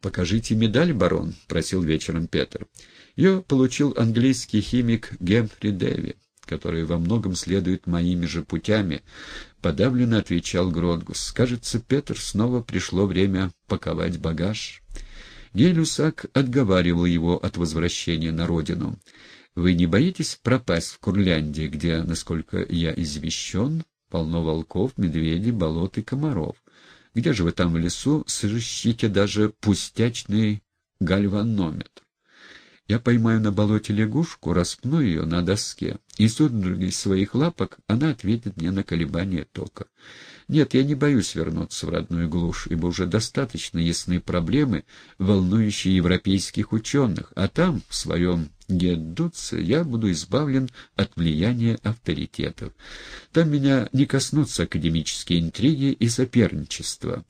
«Покажите медаль, барон», — просил вечером Петр. Ее получил английский химик Гемфри Дэви, который во многом следует моими же путями, — подавленно отвечал Гродгус. «Кажется, Петр, снова пришло время паковать багаж». Гелюсак отговаривал его от возвращения на родину. «Вы не боитесь пропасть в Курляндии, где, насколько я извещен, полно волков, медведей, болот и комаров?» Где же вы там в лесу сыщите даже пустячный гальванометр? Я поймаю на болоте лягушку, распну ее на доске, и судороги своих лапок она ответит мне на колебание тока. Нет, я не боюсь вернуться в родную глушь, ибо уже достаточно ясны проблемы, волнующие европейских ученых, а там, в своем Геддутце, я буду избавлен от влияния авторитетов. Там меня не коснутся академические интриги и соперничество.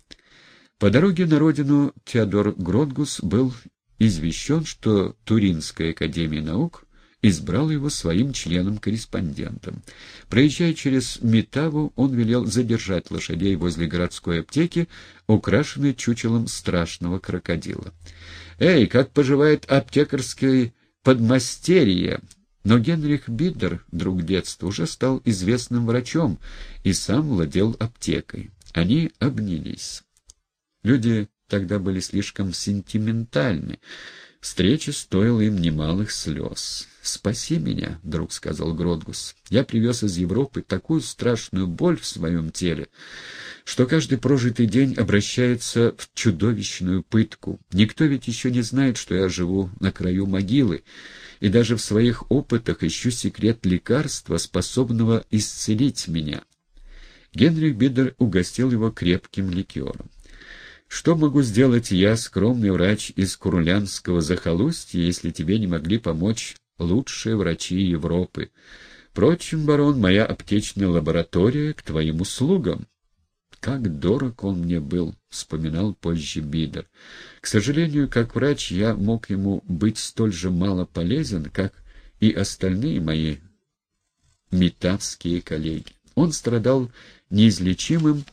По дороге на родину Теодор Гродгус был извещен, что Туринская академия наук избрал его своим членом-корреспондентом. Проезжая через Метаву, он велел задержать лошадей возле городской аптеки, украшенной чучелом страшного крокодила. «Эй, как поживает аптекарский подмастерье?» Но Генрих Биддер, друг детства, уже стал известным врачом и сам владел аптекой. Они обнялись. Люди тогда были слишком сентиментальны. Встреча стоила им немалых слез. «Спаси меня», — друг сказал Гродгус. «Я привез из Европы такую страшную боль в своем теле, что каждый прожитый день обращается в чудовищную пытку. Никто ведь еще не знает, что я живу на краю могилы, и даже в своих опытах ищу секрет лекарства, способного исцелить меня». Генрих Бидер угостил его крепким ликером. Что могу сделать я, скромный врач из Курлянского захолустья, если тебе не могли помочь лучшие врачи Европы? Впрочем, барон, моя аптечная лаборатория к твоим услугам. Как дорог он мне был, — вспоминал позже Бидер. К сожалению, как врач я мог ему быть столь же мало полезен, как и остальные мои метавские коллеги. Он страдал неизлечимым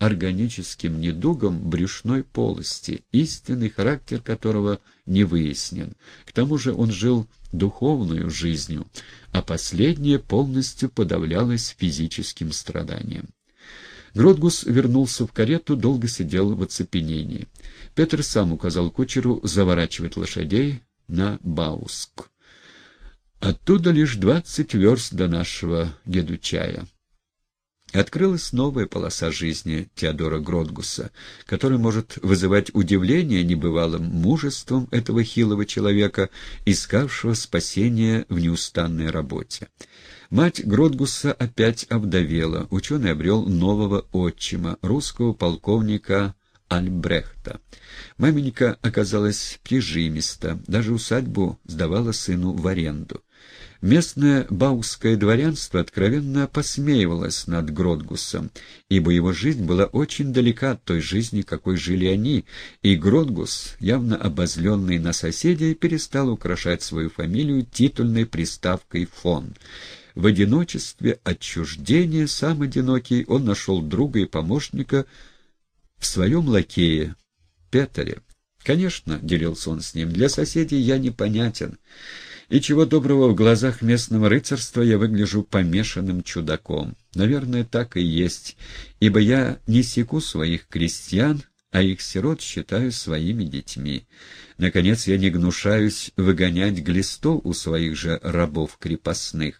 органическим недугом брюшной полости, истинный характер которого не выяснен. К тому же он жил духовную жизнью, а последнее полностью подавлялось физическим страданием. Гродгус вернулся в карету, долго сидел в оцепенении. Петр сам указал кучеру заворачивать лошадей на Бауск. Оттуда лишь двадцать верст до нашего Гедучая. Открылась новая полоса жизни Теодора Гродгуса, которая может вызывать удивление небывалым мужеством этого хилого человека, искавшего спасения в неустанной работе. Мать Гродгуса опять овдовела, ученый обрел нового отчима, русского полковника Альбрехта. Маменька оказалась прижимиста, даже усадьбу сдавала сыну в аренду. Местное бауское дворянство откровенно посмеивалось над Гродгусом, ибо его жизнь была очень далека от той жизни, какой жили они, и Гродгус, явно обозленный на соседей, перестал украшать свою фамилию титульной приставкой «фон». В одиночестве, отчуждения, сам одинокий, он нашел друга и помощника в своем лакее, Петере. Конечно, — делился он с ним, — для соседей я непонятен. И чего доброго в глазах местного рыцарства я выгляжу помешанным чудаком. Наверное, так и есть, ибо я не секу своих крестьян, а их сирот считаю своими детьми. Наконец, я не гнушаюсь выгонять глистов у своих же рабов крепостных.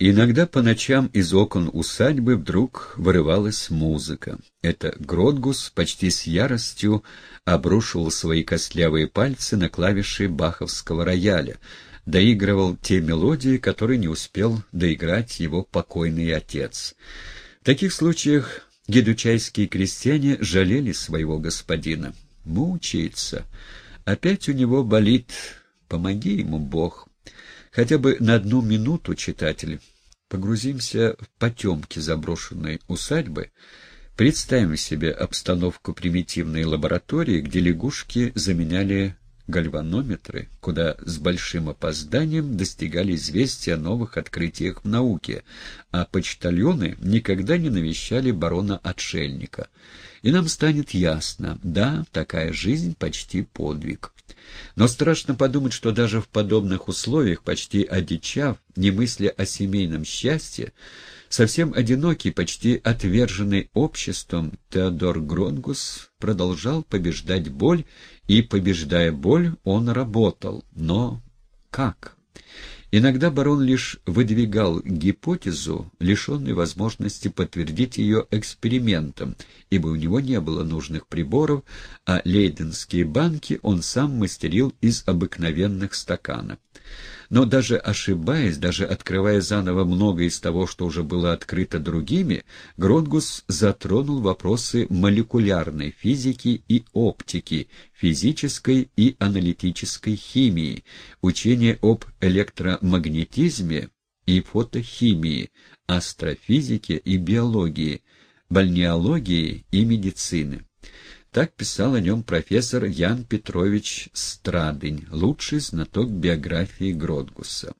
Иногда по ночам из окон усадьбы вдруг вырывалась музыка. Это Гродгус почти с яростью обрушивал свои костлявые пальцы на клавиши баховского рояля, доигрывал те мелодии, которые не успел доиграть его покойный отец. В таких случаях гедучайские крестьяне жалели своего господина. Мучается. Опять у него болит. Помоги ему, Бог. Хотя бы на одну минуту, читатель, погрузимся в потемки заброшенной усадьбы, представим себе обстановку примитивной лаборатории, где лягушки заменяли гальванометры, куда с большим опозданием достигали известия о новых открытиях в науке, а почтальоны никогда не навещали барона-отшельника. и нам станет ясно, да, такая жизнь почти подвиг. Но страшно подумать, что даже в подобных условиях, почти одичав, не мысля о семейном счастье, совсем одинокий, почти отверженный обществом, Теодор Гронгус продолжал побеждать боль, и, побеждая боль, он работал. Но как? Иногда барон лишь выдвигал гипотезу, лишенной возможности подтвердить ее экспериментом, ибо у него не было нужных приборов, а лейденские банки он сам мастерил из обыкновенных стаканов. Но даже ошибаясь, даже открывая заново многое из того, что уже было открыто другими, Гронгус затронул вопросы молекулярной физики и оптики, физической и аналитической химии, учение об электромагнетизме и фотохимии, астрофизике и биологии, бальнеологии и медицины. Так писал о нем профессор Ян Петрович Страдынь, лучший знаток биографии Гродгуса.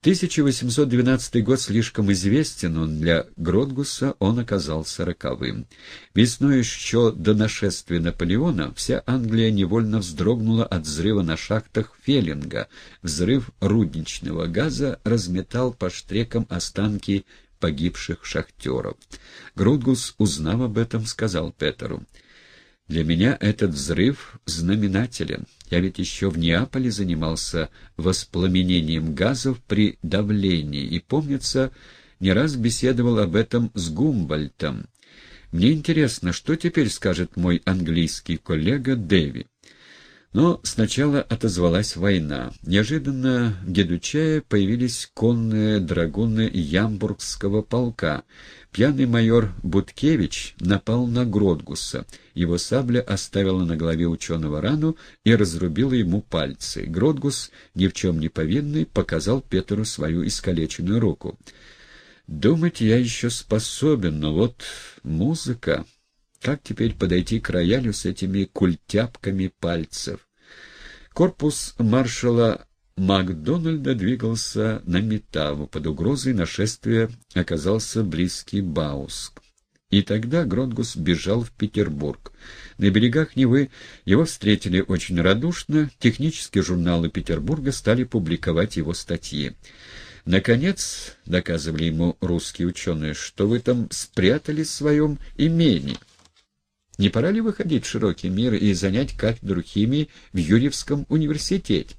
1812 год слишком известен, он для Гродгуса он оказался роковым. Весной еще до нашествия Наполеона вся Англия невольно вздрогнула от взрыва на шахтах Феллинга. Взрыв рудничного газа разметал по штрекам останки погибших шахтеров. Гродгус, узнав об этом, сказал Петеру — для меня этот взрыв знаменателен. Я ведь еще в Неаполе занимался воспламенением газов при давлении и, помнится, не раз беседовал об этом с Гумбольтом. Мне интересно, что теперь скажет мой английский коллега Дэви. Но сначала отозвалась война. Неожиданно в Гедучае появились конные драгуны Ямбургского полка. Пьяный майор Буткевич напал на Гродгуса. Его сабля оставила на голове ученого рану и разрубила ему пальцы. Гродгус, ни в чем не повинный, показал Петру свою искалеченную руку. «Думать я еще способен, но вот музыка...» Как теперь подойти к роялю с этими культяпками пальцев? Корпус маршала Макдональда двигался на Метаву. Под угрозой нашествия оказался близкий Бауск. И тогда Гронгус бежал в Петербург. На берегах Невы его встретили очень радушно, технические журналы Петербурга стали публиковать его статьи. Наконец, доказывали ему русские ученые, что вы там спрятались в своем имении. Не пора ли выходить в широкий мир и занять кафедру химии в Юрьевском университете?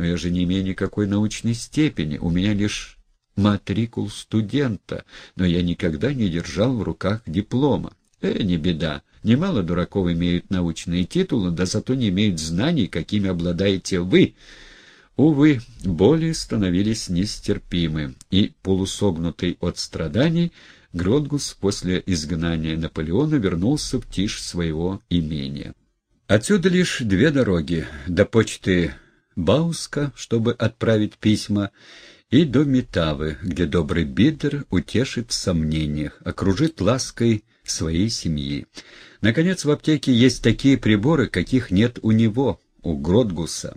Но я же не имею никакой научной степени, у меня лишь матрикул студента, но я никогда не держал в руках диплома. Э, не беда. Немало дураков имеют научные титулы, да зато не имеют знаний, какими обладаете вы. Увы, боли становились нестерпимы, и, полусогнутый от страданий, Гродгус после изгнания Наполеона вернулся в тишь своего имения. Отсюда лишь две дороги — до почты Бауска, чтобы отправить письма, и до Метавы, где добрый Бидер утешит в сомнениях, окружит лаской своей семьи. Наконец, в аптеке есть такие приборы, каких нет у него, у Гродгуса.